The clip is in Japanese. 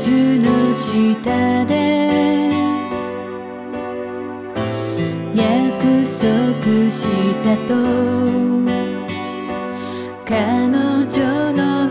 樹の下で約束したと彼女の